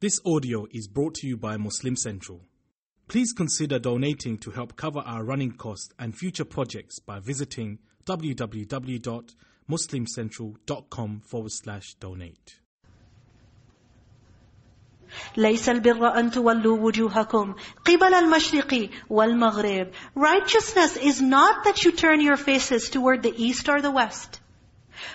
This audio is brought to you by Muslim Central. Please consider donating to help cover our running costs and future projects by visiting www.muslimcentral.com forward slash donate. ليس البر أن تولوا وجوهكم قبل المشرق والمغرب Righteousness is not that you turn your faces toward the east or the west.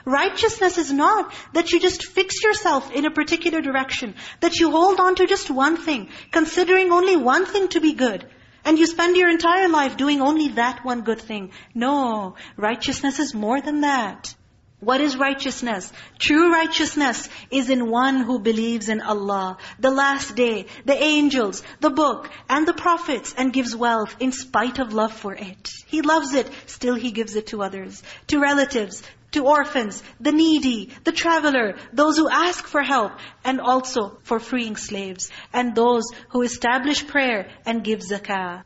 Righteousness is not that you just fix yourself in a particular direction, that you hold on to just one thing, considering only one thing to be good, and you spend your entire life doing only that one good thing. No, righteousness is more than that. What is righteousness? True righteousness is in one who believes in Allah, the last day, the angels, the book, and the prophets, and gives wealth in spite of love for it. He loves it, still He gives it to others, to relatives, to orphans, the needy, the traveler, those who ask for help, and also for freeing slaves, and those who establish prayer and give zakah.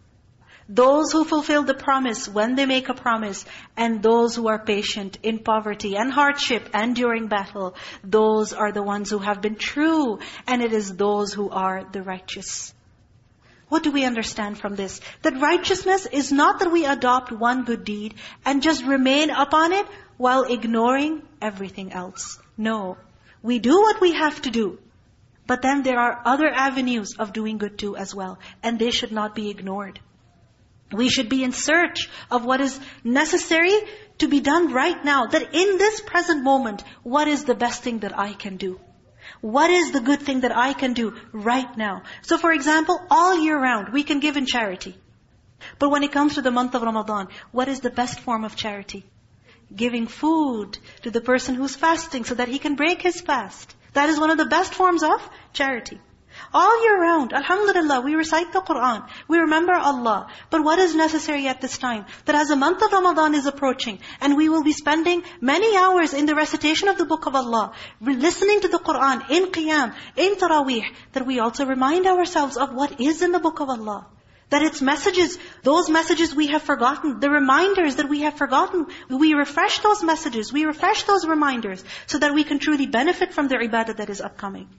Those who fulfill the promise when they make a promise, and those who are patient in poverty and hardship and during battle, those are the ones who have been true, and it is those who are the righteous. What do we understand from this? That righteousness is not that we adopt one good deed and just remain upon it while ignoring everything else. No. We do what we have to do. But then there are other avenues of doing good too as well. And they should not be ignored. We should be in search of what is necessary to be done right now. That in this present moment, what is the best thing that I can do? What is the good thing that I can do right now? So for example, all year round, we can give in charity. But when it comes to the month of Ramadan, what is the best form of charity? Giving food to the person who's fasting so that he can break his fast. That is one of the best forms of charity. All year round, alhamdulillah, we recite the Qur'an. We remember Allah. But what is necessary at this time? That as the month of Ramadan is approaching, and we will be spending many hours in the recitation of the book of Allah, listening to the Qur'an, in qiyam, in taraweeh, that we also remind ourselves of what is in the book of Allah. That its messages, those messages we have forgotten, the reminders that we have forgotten, we refresh those messages, we refresh those reminders, so that we can truly benefit from the ibadah that is upcoming.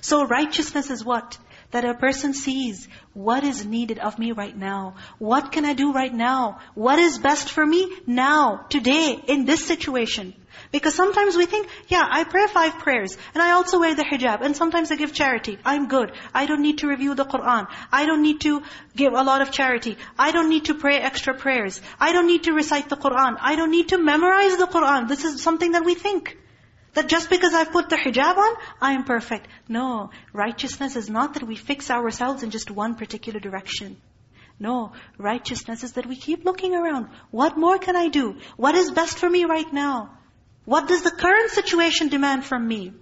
So righteousness is what? That a person sees what is needed of me right now. What can I do right now? What is best for me now, today, in this situation? Because sometimes we think, yeah, I pray five prayers, and I also wear the hijab, and sometimes I give charity. I'm good. I don't need to review the Qur'an. I don't need to give a lot of charity. I don't need to pray extra prayers. I don't need to recite the Qur'an. I don't need to memorize the Qur'an. This is something that we think. That just because I've put the hijab on, I am perfect. No, righteousness is not that we fix ourselves in just one particular direction. No, righteousness is that we keep looking around. What more can I do? What is best for me right now? What does the current situation demand from me?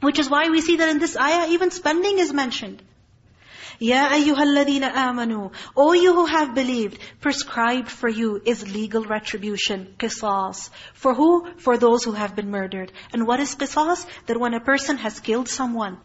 Which is why we see that in this ayah, even spending is mentioned. Ya ayyuhalladhina amanu. O you who have believed, prescribed for you is legal retribution, qisas. For who? For those who have been murdered. And what is qisas? That when a person has killed someone,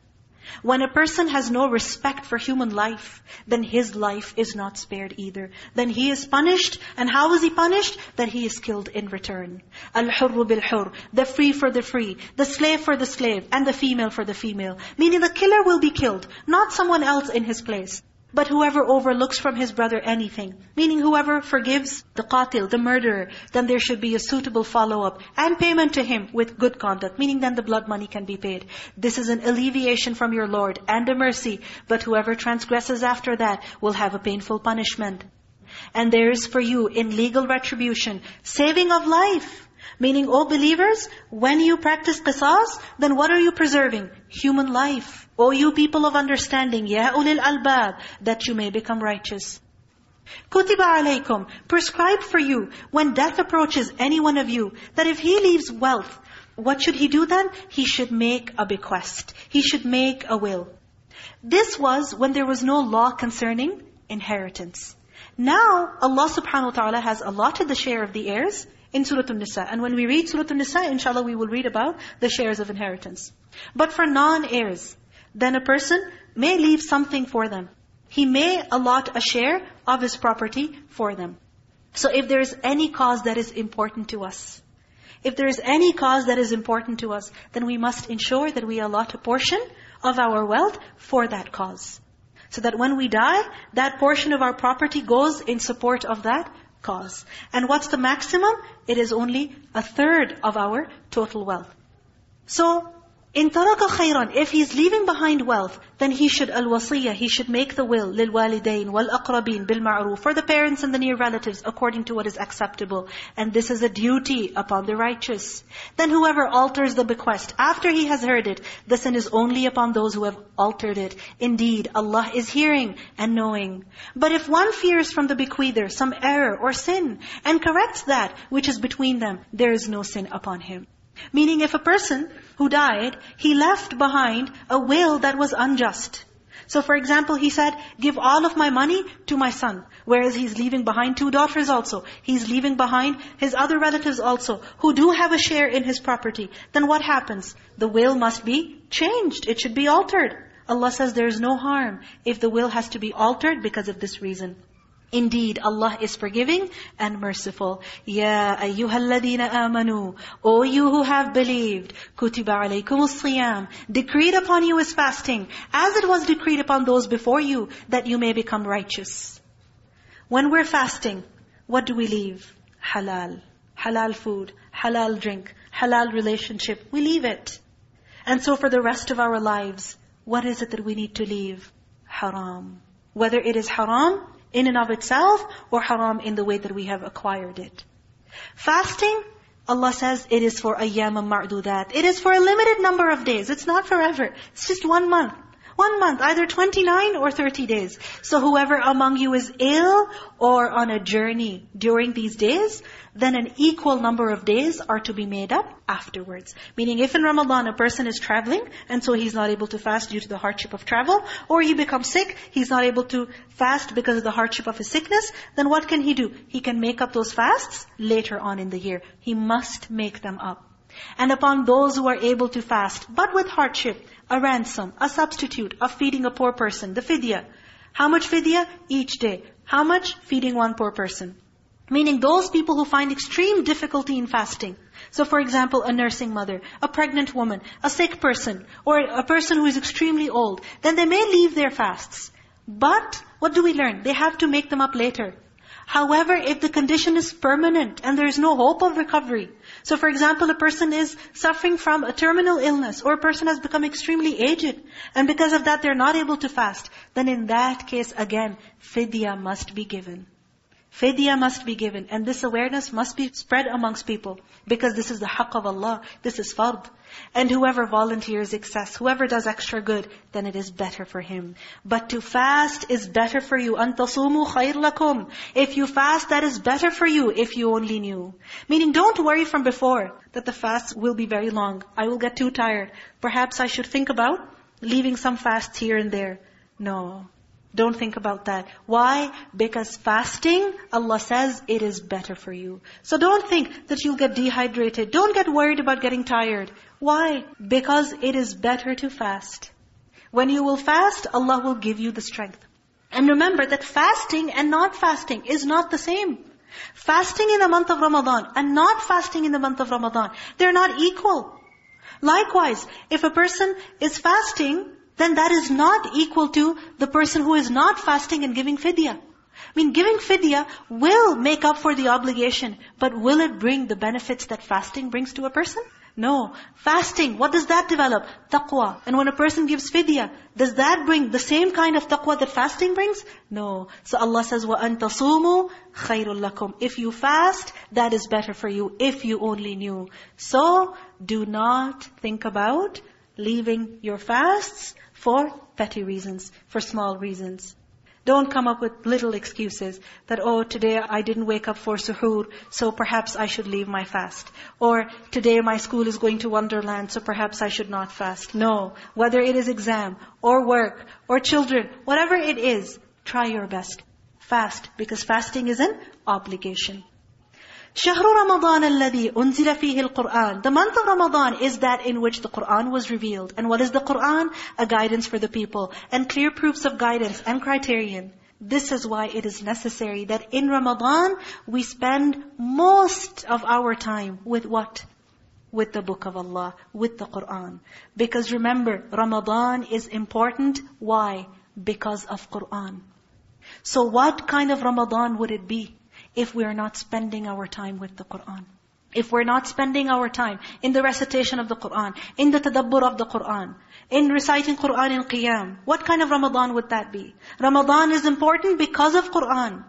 when a person has no respect for human life, then his life is not spared either. Then he is punished. And how is he punished? That he is killed in return. Al-hurru bil-hur. The free for the free. The slave for the slave. And the female for the female. Meaning the killer will be killed. Not someone else in his place. But whoever overlooks from his brother anything, meaning whoever forgives the qatil, the murderer, then there should be a suitable follow-up and payment to him with good conduct, meaning then the blood money can be paid. This is an alleviation from your Lord and a mercy. But whoever transgresses after that will have a painful punishment. And there is for you in legal retribution, saving of life. Meaning, O believers, when you practice qisas, then what are you preserving? Human life. O you people of understanding, ya ulil albab, that you may become righteous. Kutiba alaykum, prescribed for you, when death approaches any one of you, that if he leaves wealth, what should he do then? He should make a bequest. He should make a will. This was when there was no law concerning inheritance. Now, Allah subhanahu wa ta'ala has allotted the share of the heirs, in Surah An-Nisa. And when we read Surah An-Nisa, inshallah we will read about the shares of inheritance. But for non-heirs, then a person may leave something for them. He may allot a share of his property for them. So if there is any cause that is important to us, if there is any cause that is important to us, then we must ensure that we allot a portion of our wealth for that cause. So that when we die, that portion of our property goes in support of that cause. And what's the maximum? It is only a third of our total wealth. So, in taraka khayran, if he's leaving behind wealth, then he should al-wasiyah, he should make the will, lil-walidain, wal-aqrabin, bil-ma'ruf, for the parents and the near relatives, according to what is acceptable. And this is a duty upon the righteous. Then whoever alters the bequest, after he has heard it, the sin is only upon those who have altered it. Indeed, Allah is hearing and knowing. But if one fears from the bequeather some error or sin, and corrects that which is between them, there is no sin upon him. Meaning if a person who died, he left behind a will that was unjust. So for example, he said, give all of my money to my son. Whereas he's leaving behind two daughters also. He's leaving behind his other relatives also, who do have a share in his property. Then what happens? The will must be changed. It should be altered. Allah says there is no harm if the will has to be altered because of this reason. Indeed, Allah is forgiving and merciful. Ya ayyuhalladhina amanu. O you who have believed. Kutiba alaykumus siyam. Decreed upon you is fasting, as it was decreed upon those before you, that you may become righteous. When we're fasting, what do we leave? Halal. Halal food, halal drink, halal relationship. We leave it. And so for the rest of our lives, what is it that we need to leave? Haram. Whether it is haram in and of itself or haram in the way that we have acquired it. Fasting, Allah says it is for ayyam ma'dudat. It is for a limited number of days. It's not forever. It's just one month. One month, either 29 or 30 days. So whoever among you is ill or on a journey during these days, then an equal number of days are to be made up afterwards. Meaning if in Ramadan a person is traveling, and so he's not able to fast due to the hardship of travel, or he becomes sick, he's not able to fast because of the hardship of his sickness, then what can he do? He can make up those fasts later on in the year. He must make them up. And upon those who are able to fast, but with hardship, a ransom, a substitute of feeding a poor person, the fidya. How much fidya? Each day. How much? Feeding one poor person. Meaning those people who find extreme difficulty in fasting. So for example, a nursing mother, a pregnant woman, a sick person, or a person who is extremely old, then they may leave their fasts. But, what do we learn? They have to make them up later. However, if the condition is permanent and there is no hope of recovery, so for example, a person is suffering from a terminal illness or a person has become extremely aged and because of that they're not able to fast, then in that case again, fidya must be given. Fidya must be given. And this awareness must be spread amongst people. Because this is the haqq of Allah. This is fard. And whoever volunteers excess, whoever does extra good, then it is better for him. But to fast is better for you. أَن خَيْرْ لَكُمْ If you fast, that is better for you if you only knew. Meaning don't worry from before that the fast will be very long. I will get too tired. Perhaps I should think about leaving some fasts here and there. No. Don't think about that. Why? Because fasting, Allah says, it is better for you. So don't think that you'll get dehydrated. Don't get worried about getting tired. Why? Because it is better to fast. When you will fast, Allah will give you the strength. And remember that fasting and not fasting is not the same. Fasting in the month of Ramadan and not fasting in the month of Ramadan, they're not equal. Likewise, if a person is fasting then that is not equal to the person who is not fasting and giving fidya. I mean, giving fidya will make up for the obligation, but will it bring the benefits that fasting brings to a person? No. Fasting, what does that develop? Taqwa. And when a person gives fidya, does that bring the same kind of taqwa that fasting brings? No. So Allah says, وَأَن تَصُومُوا خَيْرٌ لَكُمْ If you fast, that is better for you, if you only knew. So, do not think about leaving your fasts for petty reasons, for small reasons. Don't come up with little excuses that, oh, today I didn't wake up for suhoor, so perhaps I should leave my fast. Or today my school is going to Wonderland, so perhaps I should not fast. No. Whether it is exam, or work, or children, whatever it is, try your best. Fast, because fasting is an obligation. شهر رمضان الذي أنزل فيه القرآن The month of Ramadan is that in which the Qur'an was revealed. And what is the Qur'an? A guidance for the people. And clear proofs of guidance and criterion. This is why it is necessary that in Ramadan, we spend most of our time with what? with the book of Allah, with the Qur'an. Because remember, Ramadan is important. Why? Because of Qur'an. So what kind of Ramadan would it be If we are not spending our time with the Qur'an? If we're not spending our time in the recitation of the Qur'an, in the tadabbur of the Qur'an, in reciting Qur'an in Qiyam, what kind of Ramadan would that be? Ramadan is important because of Qur'an.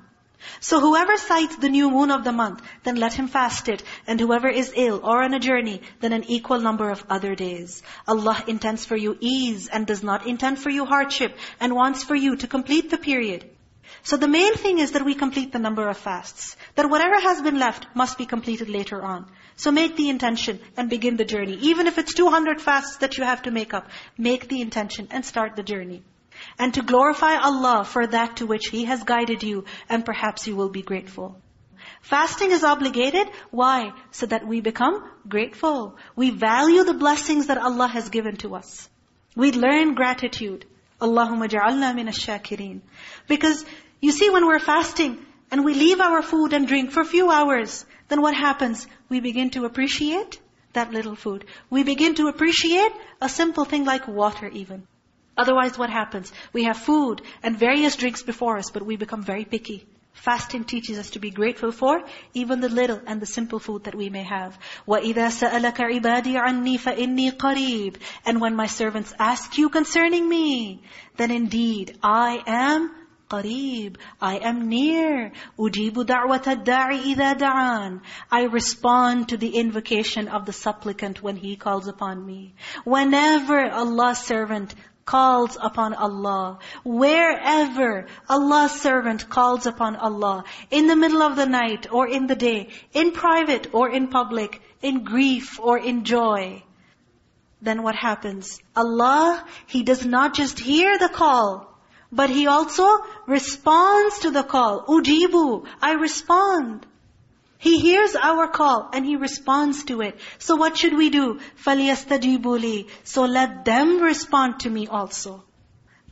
So whoever sights the new moon of the month, then let him fast it. And whoever is ill or on a journey, then an equal number of other days. Allah intends for you ease and does not intend for you hardship and wants for you to complete the period. So the main thing is that we complete the number of fasts. That whatever has been left must be completed later on. So make the intention and begin the journey. Even if it's 200 fasts that you have to make up, make the intention and start the journey. And to glorify Allah for that to which He has guided you, and perhaps you will be grateful. Fasting is obligated. Why? So that we become grateful. We value the blessings that Allah has given to us. We learn gratitude. Allahumma ja'alna min ash-shakirin. Because you see, when we're fasting and we leave our food and drink for a few hours, then what happens? We begin to appreciate that little food. We begin to appreciate a simple thing like water even. Otherwise what happens? We have food and various drinks before us, but we become very picky. Fasting teaches us to be grateful for even the little and the simple food that we may have. وَإِذَا سَأَلَكَ عِبَادِي عَنِّي فَإِنِّي قَرِيبٌ And when my servants ask you concerning me, then indeed I am قريب. I am near. أجيب دعوة الداعي إذا دعان. I respond to the invocation of the supplicant when he calls upon me. Whenever Allah's servant calls upon Allah, wherever Allah's servant calls upon Allah, in the middle of the night or in the day, in private or in public, in grief or in joy, then what happens? Allah, He does not just hear the call, but He also responds to the call. Ujibu, I respond. He hears our call and He responds to it. So what should we do? فَلْيَسْتَجِيبُوا لِي So let them respond to me also.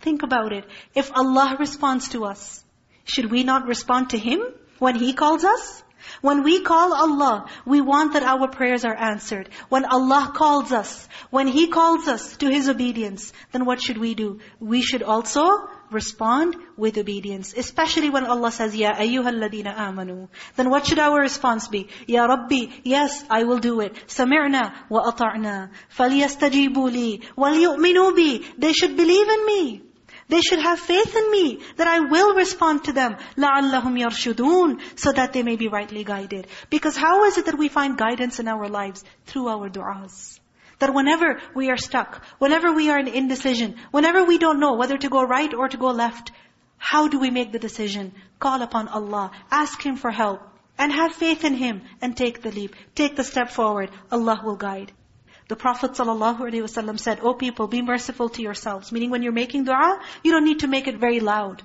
Think about it. If Allah responds to us, should we not respond to Him when He calls us? When we call Allah, we want that our prayers are answered. When Allah calls us, when He calls us to His obedience, then what should we do? We should also respond with obedience. Especially when Allah says, Ya ayyuhal ladina amanu. Then what should our response be? Ya Rabbi, yes, I will do it. Sami'na wa ata'na. فَلْيَسْتَجِيبُوا لِي وَلْيُؤْمِنُوا بِي They should believe in me. They should have faith in me that I will respond to them. لَعَلَّهُمْ يَرْشُدُونَ So that they may be rightly guided. Because how is it that we find guidance in our lives? Through our du'as. That whenever we are stuck, whenever we are in indecision, whenever we don't know whether to go right or to go left, how do we make the decision? Call upon Allah, ask Him for help, and have faith in Him, and take the leap. Take the step forward. Allah will guide. The Prophet ﷺ said, O people, be merciful to yourselves. Meaning when you're making dua, you don't need to make it very loud.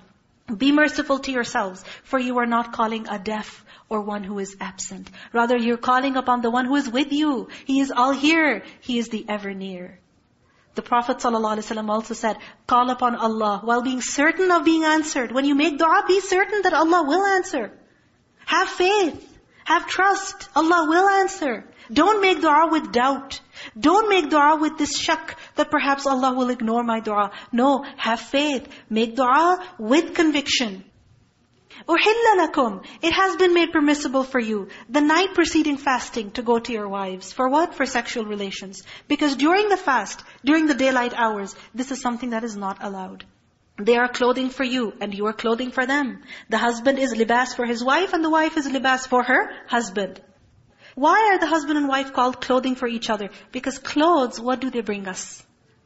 Be merciful to yourselves, for you are not calling a deaf or one who is absent. Rather, you're calling upon the one who is with you. He is all here. He is the ever near. The Prophet ﷺ also said, call upon Allah while being certain of being answered. When you make dua, be certain that Allah will answer. Have faith. Have trust. Allah will answer. Don't make dua with doubt. Don't make dua with this shak that perhaps Allah will ignore my dua. No, have faith. Make dua with conviction. أُحِلَّ لَكُمْ It has been made permissible for you, the night preceding fasting, to go to your wives. For what? For sexual relations. Because during the fast, during the daylight hours, this is something that is not allowed. They are clothing for you, and you are clothing for them. The husband is libas for his wife, and the wife is libas for her husband. Why are the husband and wife called clothing for each other? Because clothes, what do they bring us?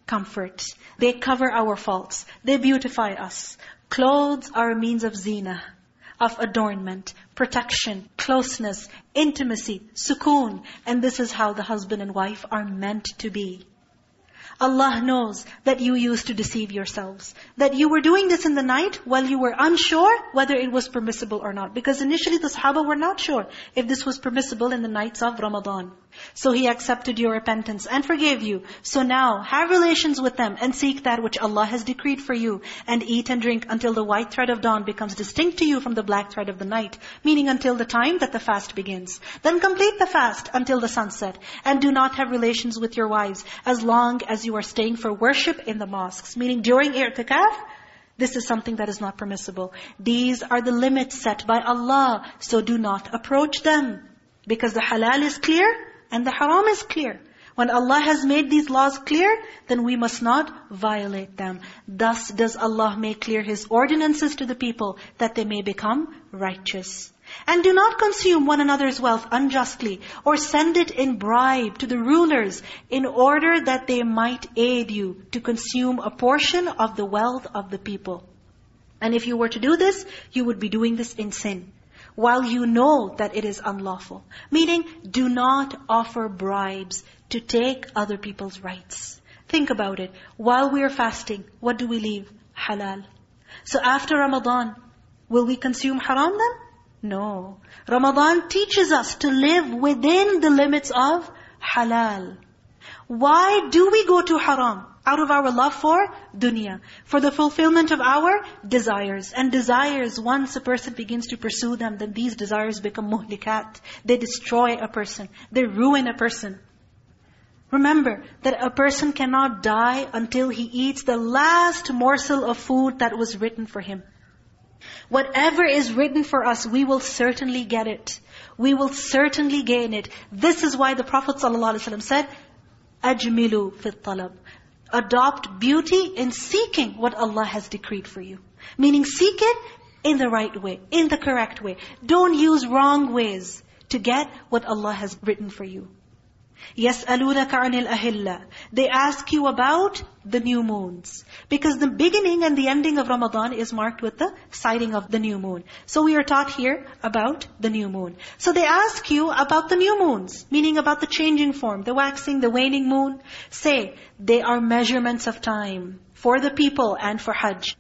Comfort. They cover our faults. They beautify us. Clothes are a means of zina, of adornment, protection, closeness, intimacy, sukoon. And this is how the husband and wife are meant to be. Allah knows that you used to deceive yourselves. That you were doing this in the night while you were unsure whether it was permissible or not. Because initially the Sahaba were not sure if this was permissible in the nights of Ramadan. So He accepted your repentance and forgave you. So now, have relations with them and seek that which Allah has decreed for you. And eat and drink until the white thread of dawn becomes distinct to you from the black thread of the night. Meaning until the time that the fast begins. Then complete the fast until the sunset. And do not have relations with your wives as long as you are staying for worship in the mosques. Meaning during i'tikaf, this is something that is not permissible. These are the limits set by Allah. So do not approach them. Because the halal is clear and the haram is clear. When Allah has made these laws clear, then we must not violate them. Thus does Allah make clear His ordinances to the people that they may become righteous. And do not consume one another's wealth unjustly or send it in bribe to the rulers in order that they might aid you to consume a portion of the wealth of the people. And if you were to do this, you would be doing this in sin while you know that it is unlawful. Meaning, do not offer bribes to take other people's rights. Think about it. While we are fasting, what do we leave? Halal. So after Ramadan, will we consume haram then? No. Ramadan teaches us to live within the limits of halal. Why do we go to haram? Out of our love for dunya. For the fulfillment of our desires. And desires, once a person begins to pursue them, then these desires become muhlikat. They destroy a person. They ruin a person. Remember that a person cannot die until he eats the last morsel of food that was written for him. Whatever is written for us, we will certainly get it. We will certainly gain it. This is why the Prophet ﷺ said, أَجْمِلُوا فِي الطَّلَبِ Adopt beauty in seeking what Allah has decreed for you. Meaning seek it in the right way, in the correct way. Don't use wrong ways to get what Allah has written for you. يَسْأَلُونَكَ عَنِ الْأَهِلَّةِ They ask you about the new moons. Because the beginning and the ending of Ramadan is marked with the sighting of the new moon. So we are taught here about the new moon. So they ask you about the new moons, meaning about the changing form, the waxing, the waning moon. Say, they are measurements of time for the people and for Hajj.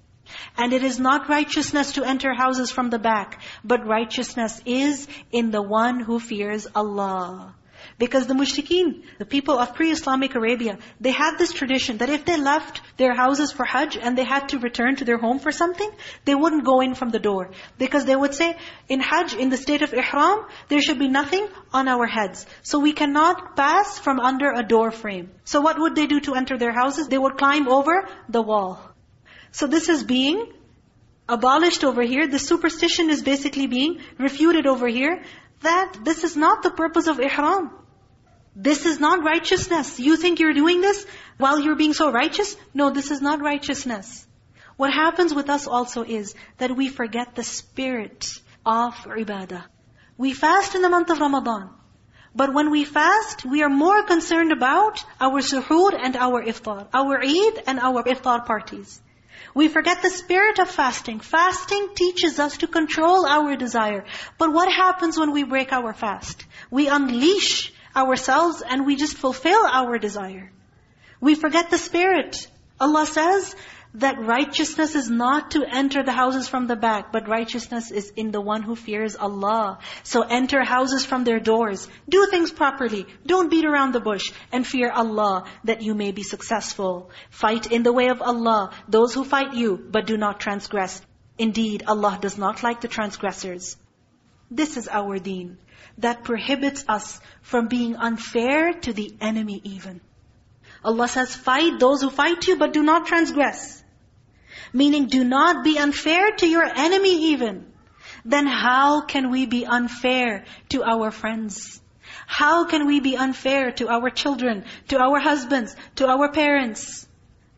And it is not righteousness to enter houses from the back, but righteousness is in the one who fears Allah. Because the mushrikeen, the people of pre-Islamic Arabia, they had this tradition that if they left their houses for Hajj and they had to return to their home for something, they wouldn't go in from the door. Because they would say, in Hajj, in the state of Ihram, there should be nothing on our heads. So we cannot pass from under a door frame. So what would they do to enter their houses? They would climb over the wall. So this is being abolished over here. The superstition is basically being refuted over here that this is not the purpose of ihram. This is not righteousness. You think you're doing this while you're being so righteous? No, this is not righteousness. What happens with us also is that we forget the spirit of ibadah. We fast in the month of Ramadan. But when we fast, we are more concerned about our suhoor and our iftar, our Eid and our iftar parties. We forget the spirit of fasting. Fasting teaches us to control our desire. But what happens when we break our fast? We unleash ourselves and we just fulfill our desire. We forget the spirit. Allah says, that righteousness is not to enter the houses from the back, but righteousness is in the one who fears Allah. So enter houses from their doors. Do things properly. Don't beat around the bush. And fear Allah that you may be successful. Fight in the way of Allah, those who fight you, but do not transgress. Indeed, Allah does not like the transgressors. This is our deen that prohibits us from being unfair to the enemy even. Allah says, fight those who fight you, but do not transgress. Meaning do not be unfair to your enemy even. Then how can we be unfair to our friends? How can we be unfair to our children, to our husbands, to our parents?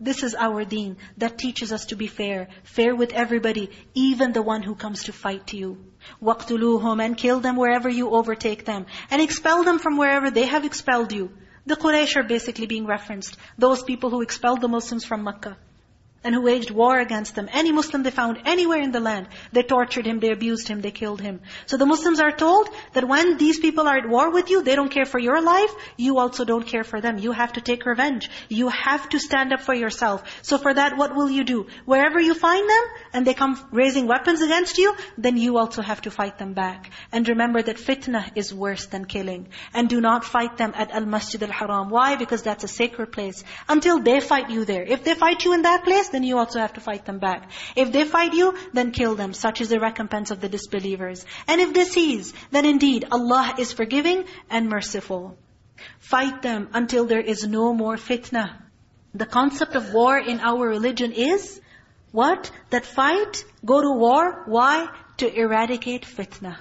This is our deen that teaches us to be fair. Fair with everybody, even the one who comes to fight you. وَاقْتُلُوهُمْ And kill them wherever you overtake them. And expel them from wherever they have expelled you. The Quraysh are basically being referenced. Those people who expelled the Muslims from Makkah. and who waged war against them. Any Muslim they found anywhere in the land, they tortured him, they abused him, they killed him. So the Muslims are told that when these people are at war with you, they don't care for your life, you also don't care for them. You have to take revenge. You have to stand up for yourself. So for that, what will you do? Wherever you find them, and they come raising weapons against you, then you also have to fight them back. And remember that fitna is worse than killing. And do not fight them at Al-Masjid Al-Haram. Why? Because that's a sacred place. Until they fight you there. If they fight you in that place, then you also have to fight them back. If they fight you, then kill them. Such is the recompense of the disbelievers. And if they cease, then indeed Allah is forgiving and merciful. Fight them until there is no more fitna. The concept of war in our religion is, what? That fight, go to war. Why? To eradicate fitna.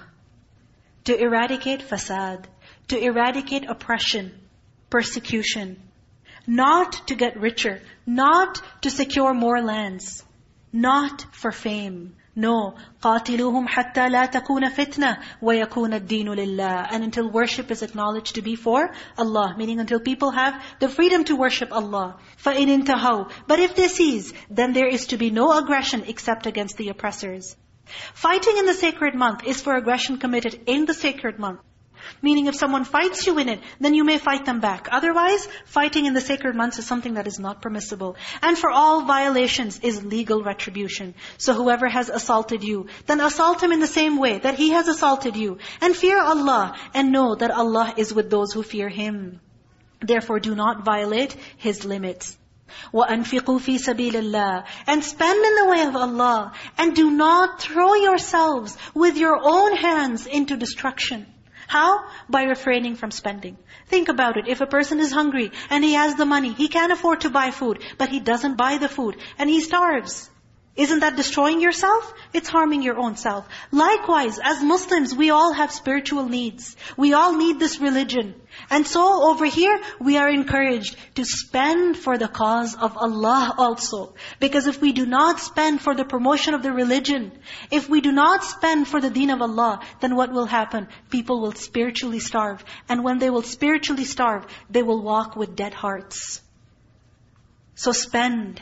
To eradicate fasad. To eradicate oppression, persecution Not to get richer. Not to secure more lands. Not for fame. No. قَاتِلُوهُمْ حَتَّى لَا تَكُونَ فِتْنَةً وَيَكُونَ الدِّينُ لِلَّهِ And until worship is acknowledged to be for Allah. Meaning until people have the freedom to worship Allah. فَإِنِ انْتَهَوْا But if they cease, then there is to be no aggression except against the oppressors. Fighting in the sacred month is for aggression committed in the sacred month. Meaning if someone fights you in it, then you may fight them back. Otherwise, fighting in the sacred months is something that is not permissible. And for all violations is legal retribution. So whoever has assaulted you, then assault him in the same way that he has assaulted you. And fear Allah, and know that Allah is with those who fear Him. Therefore do not violate His limits. وَأَنْفِقُوا فِي سَبِيلِ اللَّهِ And spend in the way of Allah. And do not throw yourselves with your own hands into destruction. How? By refraining from spending. Think about it. If a person is hungry and he has the money, he can afford to buy food, but he doesn't buy the food and he starves. Isn't that destroying yourself? It's harming your own self. Likewise, as Muslims, we all have spiritual needs. We all need this religion. And so over here, we are encouraged to spend for the cause of Allah also. Because if we do not spend for the promotion of the religion, if we do not spend for the deen of Allah, then what will happen? People will spiritually starve. And when they will spiritually starve, they will walk with dead hearts. So spend.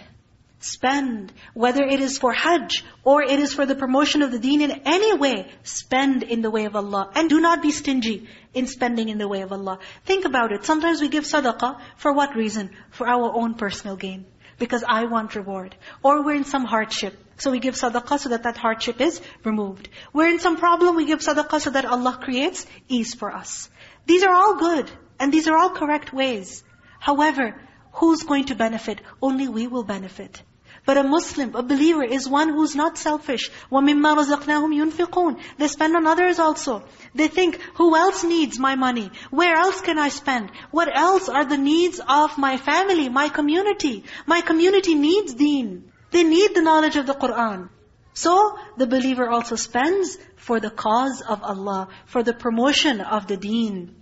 Spend, whether it is for hajj or it is for the promotion of the deen in any way, spend in the way of Allah. And do not be stingy in spending in the way of Allah. Think about it. Sometimes we give sadaqah, for what reason? For our own personal gain. Because I want reward. Or we're in some hardship. So we give sadaqah so that that hardship is removed. We're in some problem, we give sadaqah so that Allah creates ease for us. These are all good. And these are all correct ways. However, who's going to benefit? Only we will benefit. But a Muslim, a believer is one who's not selfish. وَمِمَّا رَزَقْنَاهُمْ يُنْفِقُونَ They spend on others also. They think, who else needs my money? Where else can I spend? What else are the needs of my family, my community? My community needs deen. They need the knowledge of the Qur'an. So, the believer also spends for the cause of Allah, for the promotion of the deen.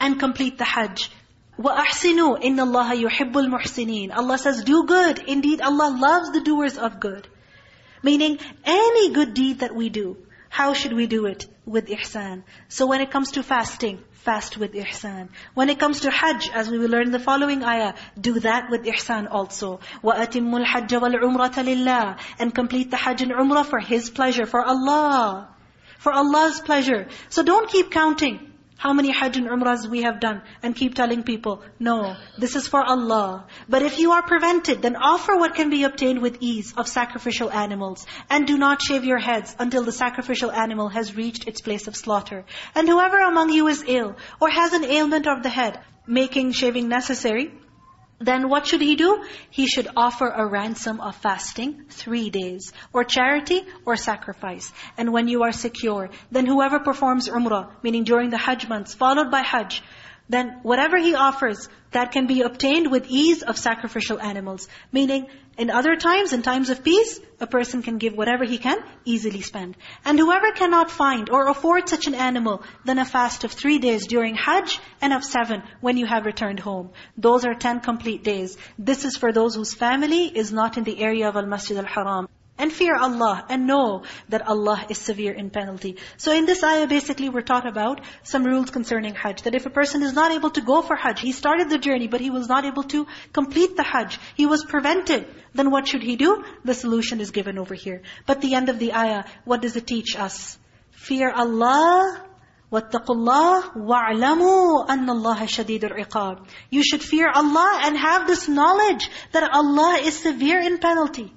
And complete the hajj. وَأَحْسِنُوا إِنَّ اللَّهَ يُحِبُّ الْمُحْسِنِينَ Allah says, do good. Indeed, Allah loves the doers of good. Meaning, any good deed that we do, how should we do it? With ihsan. So when it comes to fasting, fast with ihsan. When it comes to hajj, as we will learn in the following ayah, do that with ihsan also. وَأَتِمُّ الْحَجَّ وَالْعُمْرَةَ لِلَّهِ And complete the hajj and umrah for His pleasure, for Allah. For Allah's pleasure. So don't keep counting how many hajj and umrahs we have done and keep telling people, no, this is for Allah. But if you are prevented, then offer what can be obtained with ease of sacrificial animals. And do not shave your heads until the sacrificial animal has reached its place of slaughter. And whoever among you is ill or has an ailment of the head, making shaving necessary, then what should he do? He should offer a ransom of fasting, three days, or charity, or sacrifice. And when you are secure, then whoever performs umrah, meaning during the hajj months, followed by hajj, then whatever he offers, that can be obtained with ease of sacrificial animals. Meaning, in other times, in times of peace, a person can give whatever he can easily spend. And whoever cannot find or afford such an animal, then a fast of three days during Hajj and of seven when you have returned home. Those are ten complete days. This is for those whose family is not in the area of Al-Masjid Al-Haram. And fear Allah and know that Allah is severe in penalty. So in this ayah, basically we're taught about some rules concerning Hajj. That if a person is not able to go for Hajj, he started the journey, but he was not able to complete the Hajj. He was prevented. Then what should he do? The solution is given over here. But the end of the ayah, what does it teach us? Fear Allah وَاتَّقُوا اللَّهِ وَاعْلَمُوا أَنَّ اللَّهَ شَدِيدُ الْعِقَابِ You should fear Allah and have this knowledge that Allah is severe in penalty.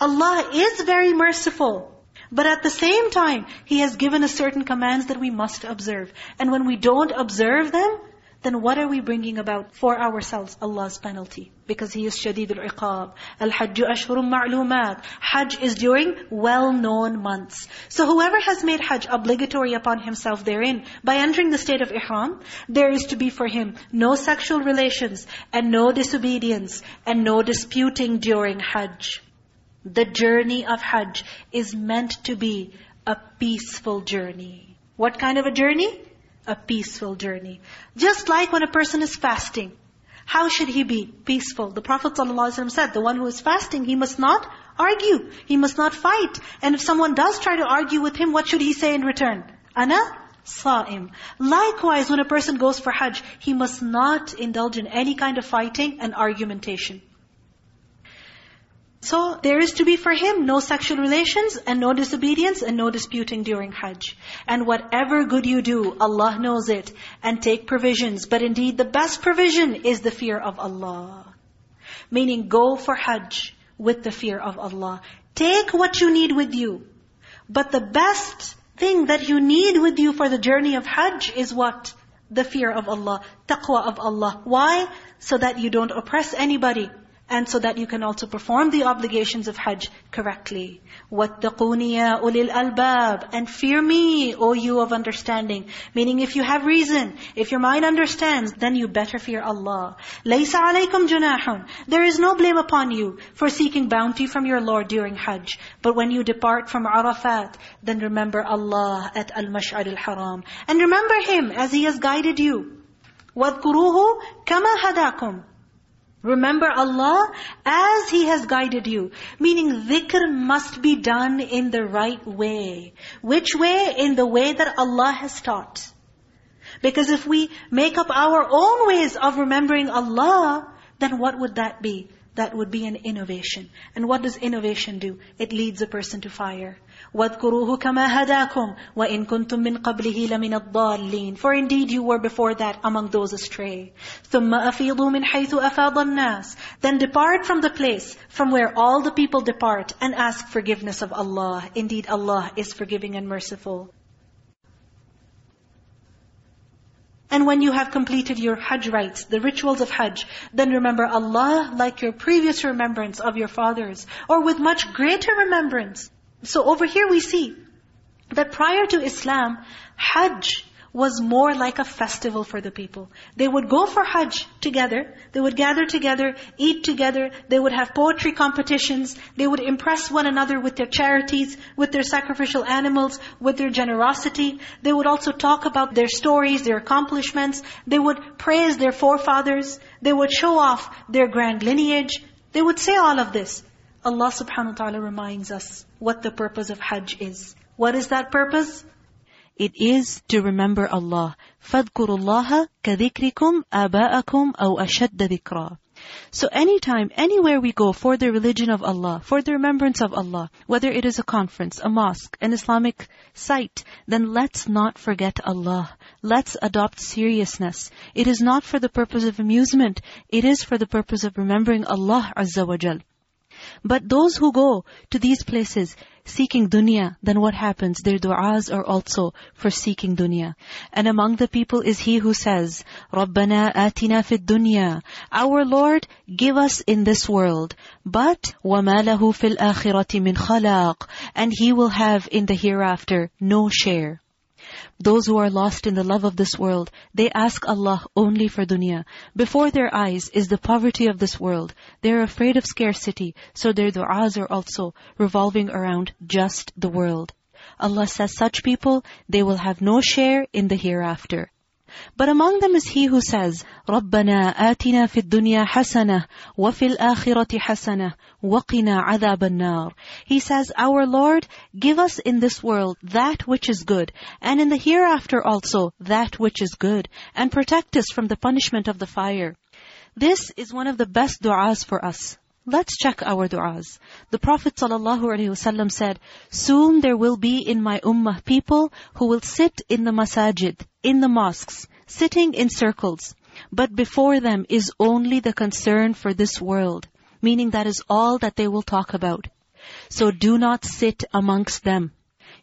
Allah is very merciful. But at the same time, He has given us certain commands that we must observe. And when we don't observe them, then what are we bringing about for ourselves? Allah's penalty. Because He is Shadid al-Iqab. Al-Hajju ashhurum ma'lumat. Hajj is during well-known months. So whoever has made Hajj obligatory upon himself therein, by entering the state of Ihram, there is to be for him no sexual relations, and no disobedience, and no disputing during Hajj. The journey of Hajj is meant to be a peaceful journey. What kind of a journey? a peaceful journey. Just like when a person is fasting. How should he be? Peaceful. The Prophet ﷺ said, the one who is fasting, he must not argue. He must not fight. And if someone does try to argue with him, what should he say in return? Ana sa'im. Likewise, when a person goes for Hajj, he must not indulge in any kind of fighting and argumentation. So there is to be for him no sexual relations and no disobedience and no disputing during Hajj. And whatever good you do, Allah knows it. And take provisions. But indeed the best provision is the fear of Allah. Meaning go for Hajj with the fear of Allah. Take what you need with you. But the best thing that you need with you for the journey of Hajj is what? The fear of Allah. Taqwa of Allah. Why? So that you don't oppress anybody and so that you can also perform the obligations of Hajj correctly. وَاتَّقُونِ يَا أُولِي الْأَلْبَابِ And fear me, O you of understanding. Meaning if you have reason, if your mind understands, then you better fear Allah. لَيْسَ عَلَيْكُمْ جُنَاحٌ There is no blame upon you for seeking bounty from your Lord during Hajj. But when you depart from Arafat, then remember Allah at Al-Mash'ar al-Haram. And remember Him as He has guided you. وَاذْكُرُوهُ كَمَا هَدَاكُمْ Remember Allah as He has guided you. Meaning dhikr must be done in the right way. Which way? In the way that Allah has taught. Because if we make up our own ways of remembering Allah, then what would that be? That would be an innovation. And what does innovation do? It leads a person to fire. وَاذْكُرُوهُ كَمَا هَدَاكُمْ وَإِن كُنْتُم مِّن قَبْلِهِ لَمِنَ الضَّالِّينَ For indeed you were before that among those astray. ثُمَّ أَفِيضُوا مِنْ حَيْثُ أَفَاضَ النَّاسِ Then depart from the place from where all the people depart and ask forgiveness of Allah. Indeed Allah is forgiving and merciful. And when you have completed your Hajj rites, the rituals of Hajj, then remember Allah like your previous remembrance of your fathers, or with much greater remembrance. So over here we see that prior to Islam, Hajj was more like a festival for the people. They would go for Hajj together. They would gather together, eat together. They would have poetry competitions. They would impress one another with their charities, with their sacrificial animals, with their generosity. They would also talk about their stories, their accomplishments. They would praise their forefathers. They would show off their grand lineage. They would say all of this. Allah subhanahu wa ta'ala reminds us what the purpose of Hajj is. What is that purpose? It is to remember Allah. فَاذْكُرُوا اللَّهَ كَذِكْرِكُمْ آبَاءَكُمْ أَوْ أَشَدَّ ذِكْرًا so anytime, anywhere we go for the religion of Allah, for the remembrance of Allah, whether it is a conference, a mosque, an Islamic site, then let's not forget Allah. Let's adopt seriousness. It is not for the purpose of amusement. It is for the purpose of remembering Allah Azza wa Jal. But those who go to these places seeking dunya, then what happens? Their du'as are also for seeking dunya. And among the people is he who says, رَبَّنَا آتِنَا فِي الدُّنْيَا Our Lord, give us in this world. But وَمَا لَهُ فِي الْآخِرَةِ مِنْ خَلَاقٍ And He will have in the hereafter no share. Those who are lost in the love of this world, they ask Allah only for dunya. Before their eyes is the poverty of this world. They're afraid of scarcity, so their du'as are also revolving around just the world. Allah says such people, they will have no share in the hereafter. But among them is he who says, رَبَّنَا آتِنَا فِي الدُّنْيَا حَسَنَةً وَفِي الْآخِرَةِ حَسَنَةً وَقِنَا عَذَابَ النَّارِ He says, Our Lord, give us in this world that which is good, and in the hereafter also that which is good, and protect us from the punishment of the fire. This is one of the best du'as for us. Let's check our du'as. The Prophet ﷺ said, Soon there will be in my ummah people who will sit in the masajid, in the mosques, sitting in circles. But before them is only the concern for this world. Meaning that is all that they will talk about. So do not sit amongst them.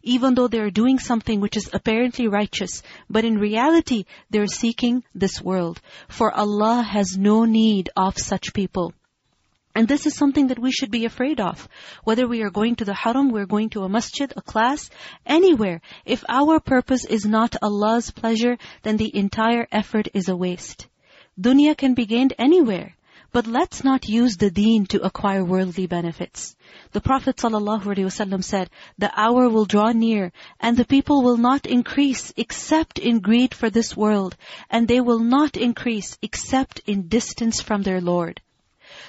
Even though they are doing something which is apparently righteous, but in reality they are seeking this world. For Allah has no need of such people. And this is something that we should be afraid of. Whether we are going to the haram, we're going to a masjid, a class, anywhere. If our purpose is not Allah's pleasure, then the entire effort is a waste. Dunya can be gained anywhere. But let's not use the deen to acquire worldly benefits. The Prophet ﷺ said, The hour will draw near, and the people will not increase except in greed for this world, and they will not increase except in distance from their Lord.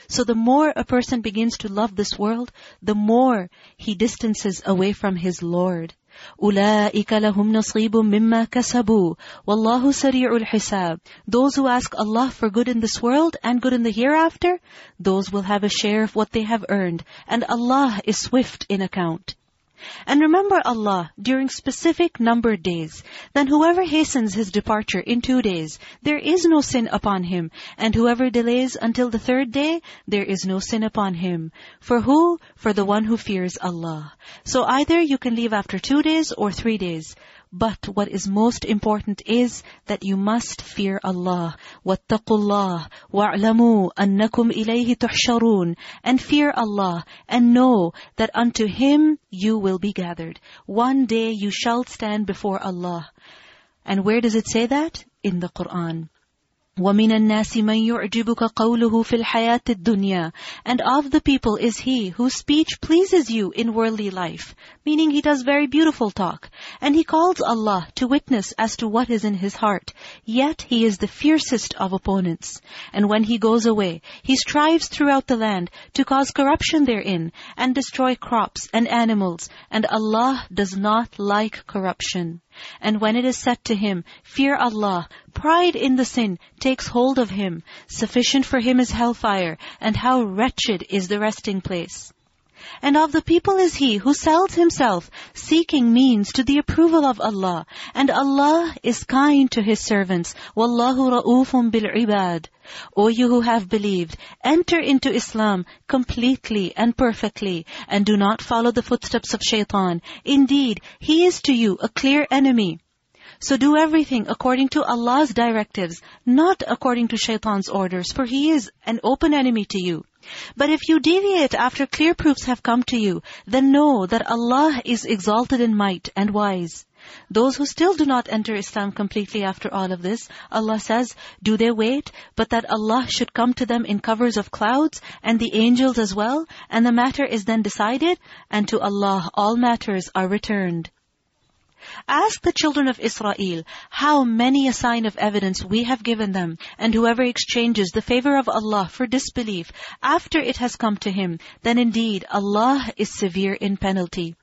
So the more a person begins to love this world, the more he distances away from his Lord. أُولَٰئِكَ لَهُمْ نَصِيبٌ مِّمَّا كَسَبُوا وَاللَّهُ سَرِيعُ الْحِسَابِ Those who ask Allah for good in this world and good in the hereafter, those will have a share of what they have earned. And Allah is swift in account. And remember Allah during specific numbered days. Then whoever hastens his departure in two days, there is no sin upon him. And whoever delays until the third day, there is no sin upon him. For who? For the one who fears Allah. So either you can leave after two days or three days. But what is most important is that you must fear Allah. وَاتَّقُوا اللَّهِ وَاعْلَمُوا أَنَّكُمْ إِلَيْهِ تُحْشَرُونَ And fear Allah and know that unto Him you will be gathered. One day you shall stand before Allah. And where does it say that? In the Qur'an. وَمِنَ النَّاسِ مَنْ يُعْجِبُكَ قَوْلُهُ فِي الْحَيَاةِ الدُّنْيَا And of the people is he whose speech pleases you in worldly life. Meaning he does very beautiful talk. And he calls Allah to witness as to what is in his heart. Yet he is the fiercest of opponents. And when he goes away, he strives throughout the land to cause corruption therein and destroy crops and animals. And Allah does not like corruption. And when it is said to him, Fear Allah, pride in the sin takes hold of him. Sufficient for him is hellfire, and how wretched is the resting place. And of the people is he who sells himself, seeking means to the approval of Allah. And Allah is kind to His servants. Wallahu raufum bil ibad. O you who have believed, enter into Islam completely and perfectly, and do not follow the footsteps of shaitan. Indeed, he is to you a clear enemy. So do everything according to Allah's directives, not according to shaitan's orders, for he is an open enemy to you. But if you deviate after clear proofs have come to you, then know that Allah is exalted in might and wise. Those who still do not enter Islam completely after all of this, Allah says, do they wait, but that Allah should come to them in covers of clouds, and the angels as well, and the matter is then decided, and to Allah all matters are returned. Ask the children of Israel how many a sign of evidence we have given them. And whoever exchanges the favor of Allah for disbelief after it has come to him, then indeed Allah is severe in penalty.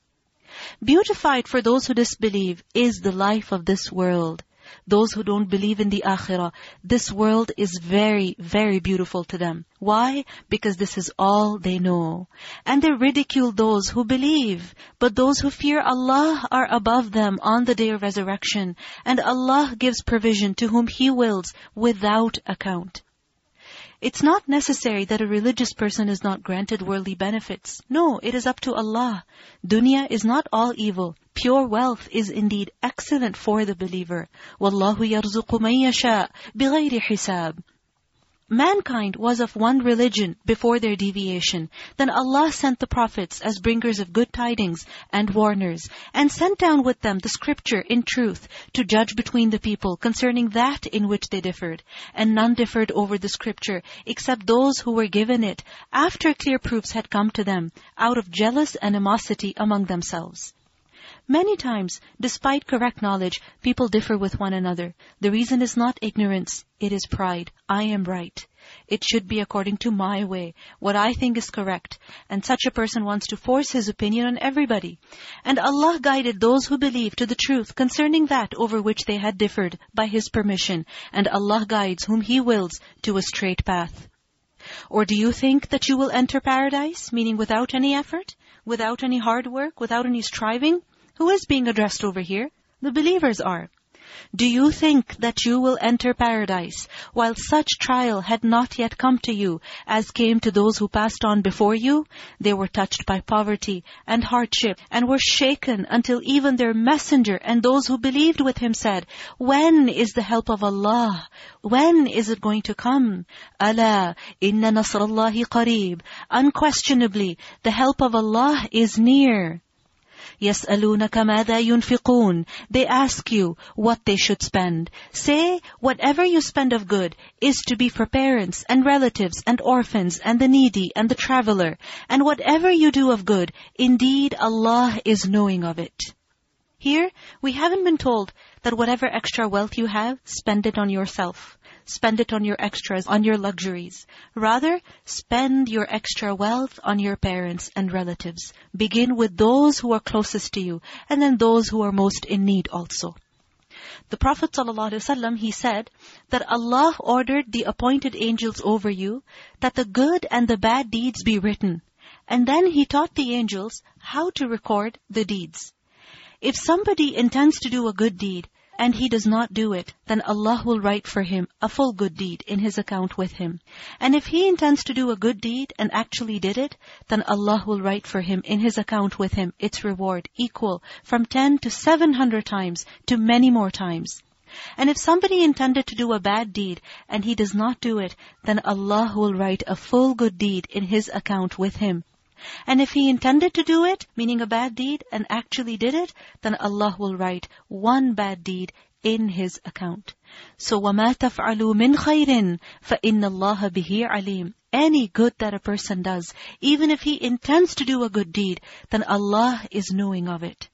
Beautified for those who disbelieve is the life of this world those who don't believe in the akhirah, this world is very, very beautiful to them. Why? Because this is all they know. And they ridicule those who believe. But those who fear Allah are above them on the day of resurrection. And Allah gives provision to whom He wills without account. It's not necessary that a religious person is not granted worldly benefits. No, it is up to Allah. Dunya is not all evil. Pure wealth is indeed excellent for the believer. وَاللَّهُ يَرْزُقُ مَن يَشَاءُ بِغَيْرِ حِسَابٍ Mankind was of one religion before their deviation. Then Allah sent the prophets as bringers of good tidings and warners, and sent down with them the scripture in truth to judge between the people concerning that in which they differed. And none differed over the scripture except those who were given it after clear proofs had come to them, out of jealous animosity among themselves. Many times, despite correct knowledge, people differ with one another. The reason is not ignorance, it is pride. I am right. It should be according to my way, what I think is correct. And such a person wants to force his opinion on everybody. And Allah guided those who believe to the truth concerning that over which they had differed by His permission. And Allah guides whom He wills to a straight path. Or do you think that you will enter paradise, meaning without any effort, without any hard work, without any striving? Who is being addressed over here? The believers are. Do you think that you will enter paradise while such trial had not yet come to you as came to those who passed on before you? They were touched by poverty and hardship and were shaken until even their messenger and those who believed with him said, When is the help of Allah? When is it going to come? Allah, inna nasrallahi qareeb. Unquestionably, the help of Allah is near. يَسْأَلُونَكَ مَاذَا يُنْفِقُونَ They ask you what they should spend. Say, whatever you spend of good is to be for parents and relatives and orphans and the needy and the traveler. And whatever you do of good, indeed Allah is knowing of it. Here, we haven't been told that whatever extra wealth you have, spend it on yourself. Spend it on your extras, on your luxuries. Rather, spend your extra wealth on your parents and relatives. Begin with those who are closest to you, and then those who are most in need also. The Prophet ﷺ, he said that Allah ordered the appointed angels over you that the good and the bad deeds be written. And then He taught the angels how to record the deeds. If somebody intends to do a good deed, and he does not do it, then Allah will write for him a full good deed in his account with him. And if he intends to do a good deed and actually did it, then Allah will write for him in his account with him its reward equal from 10 to 700 times to many more times. And if somebody intended to do a bad deed and he does not do it, then Allah will write a full good deed in his account with him. And if he intended to do it, meaning a bad deed, and actually did it, then Allah will write one bad deed in His account. So وَمَا تَفْعَلُوا مِنْ خَيْرٍ فَإِنَّ اللَّهَ بِهِ عَلِيمٌ Any good that a person does, even if he intends to do a good deed, then Allah is knowing of it.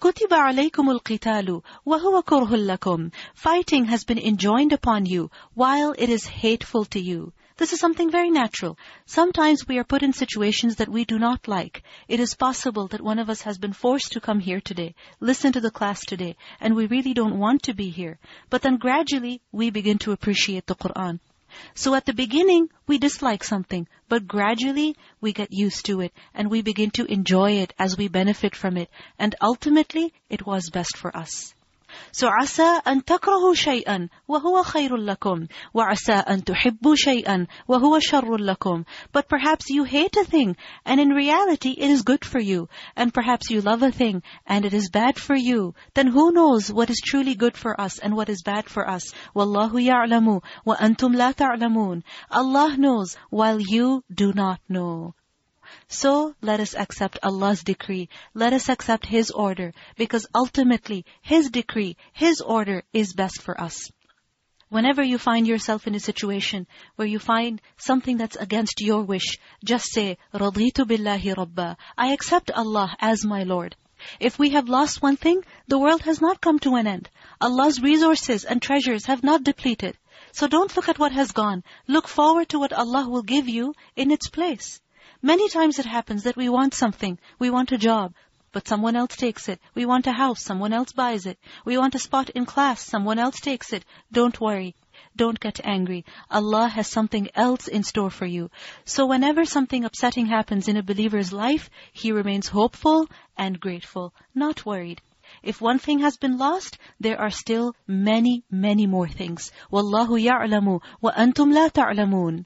كُتِبَ عَلَيْكُمُ الْقِتَالُ وَهُوَ كُرْهٌ لَكُمْ Fighting has been enjoined upon you, while it is hateful to you. This is something very natural. Sometimes we are put in situations that we do not like. It is possible that one of us has been forced to come here today, listen to the class today, and we really don't want to be here. But then gradually, we begin to appreciate the Qur'an. So at the beginning, we dislike something, but gradually we get used to it and we begin to enjoy it as we benefit from it. And ultimately, it was best for us. So عسى أن تكرهوا شيئا وهو خير لكم وعسى أن تحبوا شيئا وهو شر لكم But perhaps you hate a thing and in reality it is good for you. And perhaps you love a thing and it is bad for you. Then who knows what is truly good for us and what is bad for us? وَاللَّهُ يَعْلَمُ وَأَنْتُمْ لَا تَعْلَمُونَ Allah knows while you do not know. So let us accept Allah's decree. Let us accept His order. Because ultimately, His decree, His order is best for us. Whenever you find yourself in a situation where you find something that's against your wish, just say, رَضِيتُ بِاللَّهِ رَبَّا I accept Allah as my Lord. If we have lost one thing, the world has not come to an end. Allah's resources and treasures have not depleted. So don't look at what has gone. Look forward to what Allah will give you in its place. Many times it happens that we want something. We want a job, but someone else takes it. We want a house, someone else buys it. We want a spot in class, someone else takes it. Don't worry. Don't get angry. Allah has something else in store for you. So whenever something upsetting happens in a believer's life, he remains hopeful and grateful, not worried. If one thing has been lost, there are still many, many more things. وَاللَّهُ يَعْلَمُ وَأَنْتُمْ لَا تَعْلَمُونَ